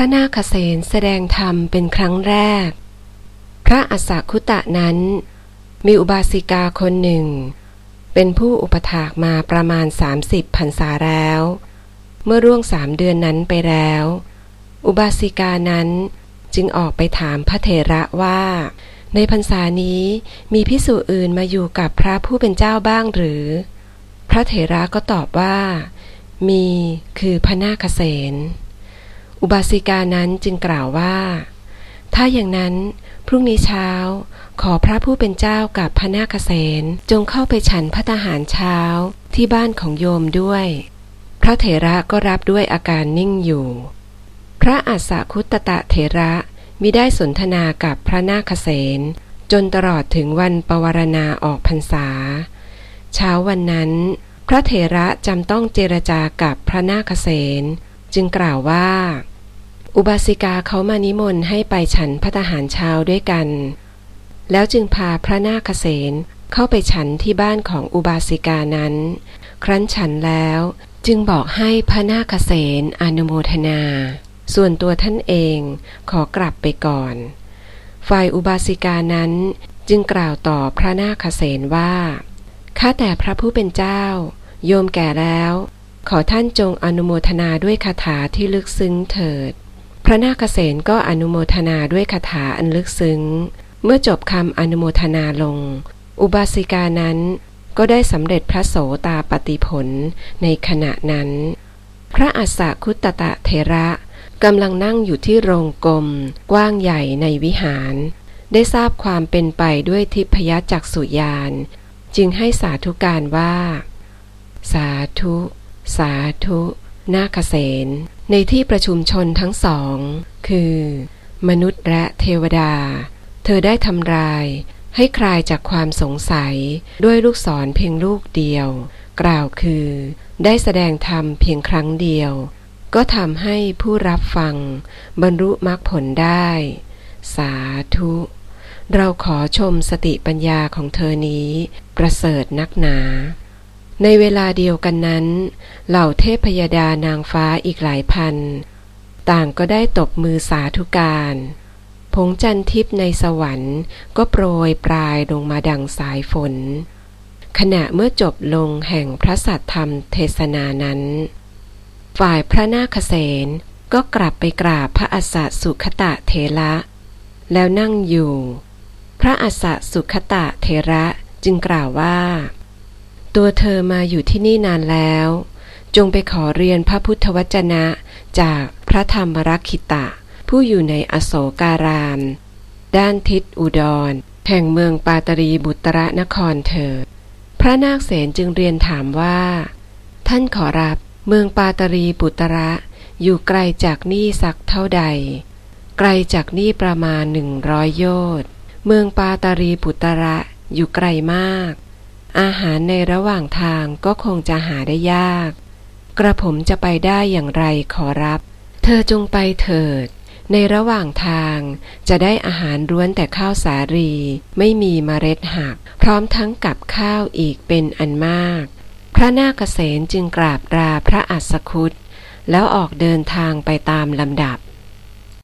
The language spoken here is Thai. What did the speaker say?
ระนาคเษนแสดงธรรมเป็นครั้งแรก พระอัสสคุตะนั้น มีอุบาสิกาคนหนึ่ง เป็นผู้อุปถากมาประมาณสามสิบพรรษาแล้ว เมื่อร่วงสามเดือนนั้นไปแล้ว อุบาสิกานั้นจึงออกไปถามพระเถระว่า ในพรรษานี้มีพิสุอื่นมาอยู่กับพระผู้เป็นเจ้าบ้างหรือ พระเถระก็ตอบว่า มีคือพระนาคเษน อุบาสิกานั้นจึงกล่าวว่า ถ้าอย่างนั้นพรุ่งนี้เช้า ขอพระผู้เป็นเจ้ากับพระนาคเษนจงเข้าไปฉันพระทหารเช้าที่บ้านของโยมด้วย พระเถระก็รับด้วยอาการนิ่งอยู่ พระอัสสคุตตะเถระมิได้สนทนากับพระนาคเษนจนตลอดถึงวันปวารณาออกพรรษา เช้าวันนั้น พระเถระจำต้องเจรจากับพระนาคเษนจึงกล่าวว่า อุบาสิกาเขามานิมนต์ให้ไปฉันพัตหารเช้าด้วยกัน แล้วจึงพาพระนาคเษนเข้าไปฉันที่บ้านของอุบาสิกานั้น ครั้นฉันแล้วจึงบอกให้พระนาคเษนอนุโมทนา ส่วนตัวท่านเองขอกลับไปก่อน ฝ่ายอุบาสิกานั้นจึงกล่าวต่อพระนาคเษนว่าข้าแต่พระผู้เป็นเจ้า โยมแก่แล้ว ขอท่านจงอนุโมทนาด้วยคาถาที่ลึกซึ้งเถิด ระนาคเษนก็อนุโมทนาด้วยคาถาอันลึกซึ้ง เมื่อจบคำอนุโมทนาลง อุบาสิกานั้นก็ได้สำเร็จพระโสตาปฏิผลในขณะนั้น พระอัสสคุตตะเทระกำลังนั่งอยู่ที่โรงกลม กว้างใหญ่ในวิหาร ได้ทราบความเป็นไปด้วยทิพยจักสุยาน จึงให้สาธุการว่า สาธุ สาธุ นาคเษนในที่ประชุมชนทั้งสอง คือ มนุษย์และเทวดา เธอได้ทำลายให้คลายจากความสงสัยด้วยลูกศรเพียงลูกเดียว กล่าวคือ ได้แสดงธรรมเพียงครั้งเดียว ก็ทำให้ผู้รับฟัง บรรลุมรรคผลได้ สาธุ เราขอชมสติปัญญาของเธอนี้ ประเสริฐนักหนา ในเวลาเดียวกันนั้น เหล่าเทพยดานางฟ้าอีกหลายพัน ต่างก็ได้ตบมือสาธุการ ผงจันทิพย์ในสวรรค์ก็โปรยปลายลงมาดังสายฝน ขณะเมื่อจบลงแห่งพระสัตธรรมเทศนานั้น ฝ่ายพระนาคเษนก็กลับไปกราบพระอัสสสุขตะเทระ แล้วนั่งอยู่ พระอัสสสุขตะเทระจึงกล่าวว่า ตัวเธอมาอยู่ที่นี่นานแล้ว จงไปขอเรียนพระพุทธวจนะจากพระธรรมรักขิตะ ผู้อยู่ในอโศการาม ด้านทิศอุดร แห่งเมืองปาตรีบุตรนครเถิดพระนาคเษนจึงเรียนถามว่า ท่านขอรับเมืองปาตรีบุตระอยู่ไกลจากนี่สักเท่าใด ไกลจากนี่ประมาณหนึ่งร้อยโยชน์เมืองปาตรีบุตระอยู่ไกลมาก อาหารในระหว่างทางก็คงจะหาได้ยาก กระผมจะไปได้อย่างไรขอรับ เธอจงไปเถิด ในระหว่างทางจะได้อาหารร้วนแต่ข้าวสาลี ไม่มีมเมล็ดหัก พร้อมทั้งกับข้าวอีกเป็นอันมาก พระนาคเษนจึงกราบลาพระอัสสคุตแล้วออกเดินทางไปตามลำดับ